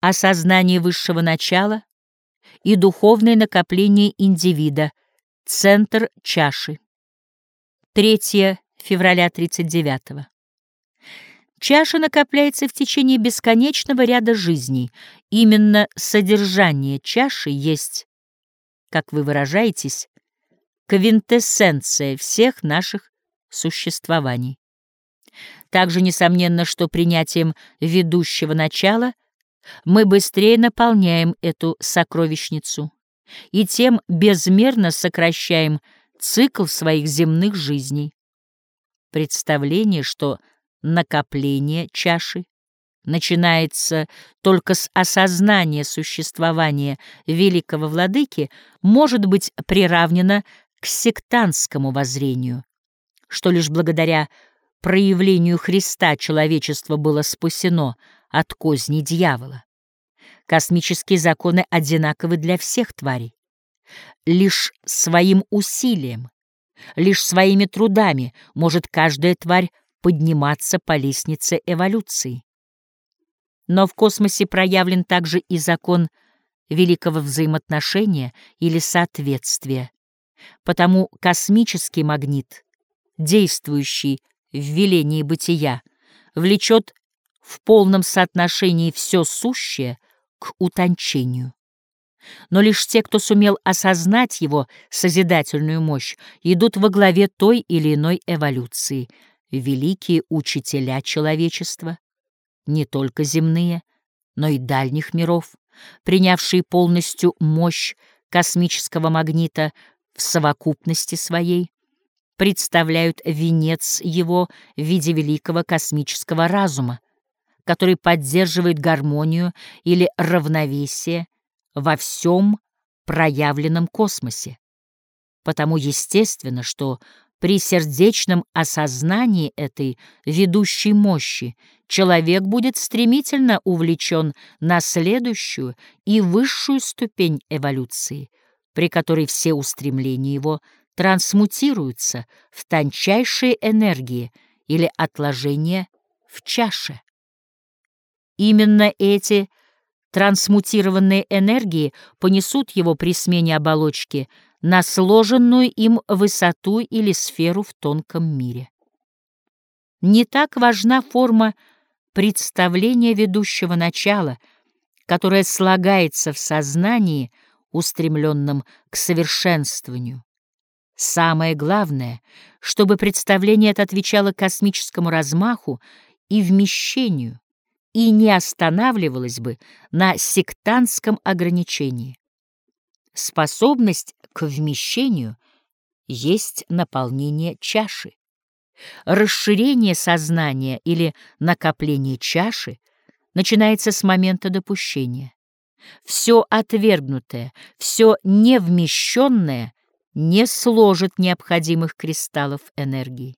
осознание высшего начала и духовное накопление индивида, центр чаши. 3 февраля 39 -го. Чаша накопляется в течение бесконечного ряда жизней. Именно содержание чаши есть, как вы выражаетесь, квинтэссенция всех наших существований. Также несомненно, что принятием ведущего начала мы быстрее наполняем эту сокровищницу и тем безмерно сокращаем цикл своих земных жизней. Представление, что накопление чаши начинается только с осознания существования великого владыки, может быть приравнено к сектантскому воззрению, что лишь благодаря проявлению Христа человечество было спасено от козни дьявола. Космические законы одинаковы для всех тварей. Лишь своим усилием, лишь своими трудами может каждая тварь подниматься по лестнице эволюции. Но в космосе проявлен также и закон великого взаимоотношения или соответствия. Потому космический магнит, действующий в велении бытия, влечет в полном соотношении все сущее к утончению. Но лишь те, кто сумел осознать его созидательную мощь, идут во главе той или иной эволюции, великие учителя человечества, не только земные, но и дальних миров, принявшие полностью мощь космического магнита в совокупности своей, представляют венец его в виде великого космического разума, который поддерживает гармонию или равновесие во всем проявленном космосе. Потому естественно, что при сердечном осознании этой ведущей мощи человек будет стремительно увлечен на следующую и высшую ступень эволюции, при которой все устремления его трансмутируются в тончайшие энергии или отложения в чаше. Именно эти трансмутированные энергии понесут его при смене оболочки на сложенную им высоту или сферу в тонком мире. Не так важна форма представления ведущего начала, которое слагается в сознании, устремленном к совершенствованию. Самое главное, чтобы представление это отвечало космическому размаху и вмещению, и не останавливалось бы на сектантском ограничении. Способность к вмещению есть наполнение чаши. Расширение сознания или накопление чаши начинается с момента допущения. Все отвергнутое, все невмещенное не сложит необходимых кристаллов энергии.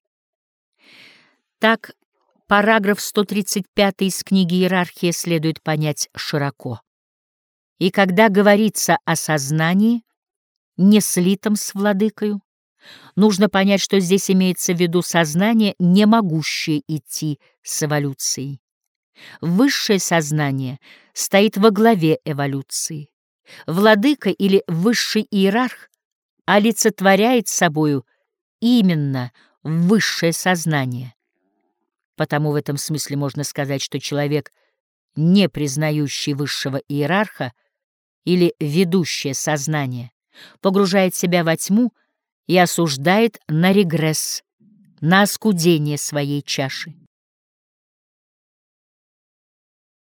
Так, параграф 135 из книги «Иерархия» следует понять широко. И когда говорится о сознании, не слитом с владыкою, нужно понять, что здесь имеется в виду сознание, не могущее идти с эволюцией. Высшее сознание стоит во главе эволюции. Владыка или высший иерарх олицетворяет собою именно высшее сознание. Потому в этом смысле можно сказать, что человек, не признающий высшего иерарха или ведущее сознание, погружает себя во тьму и осуждает на регресс, на оскудение своей чаши.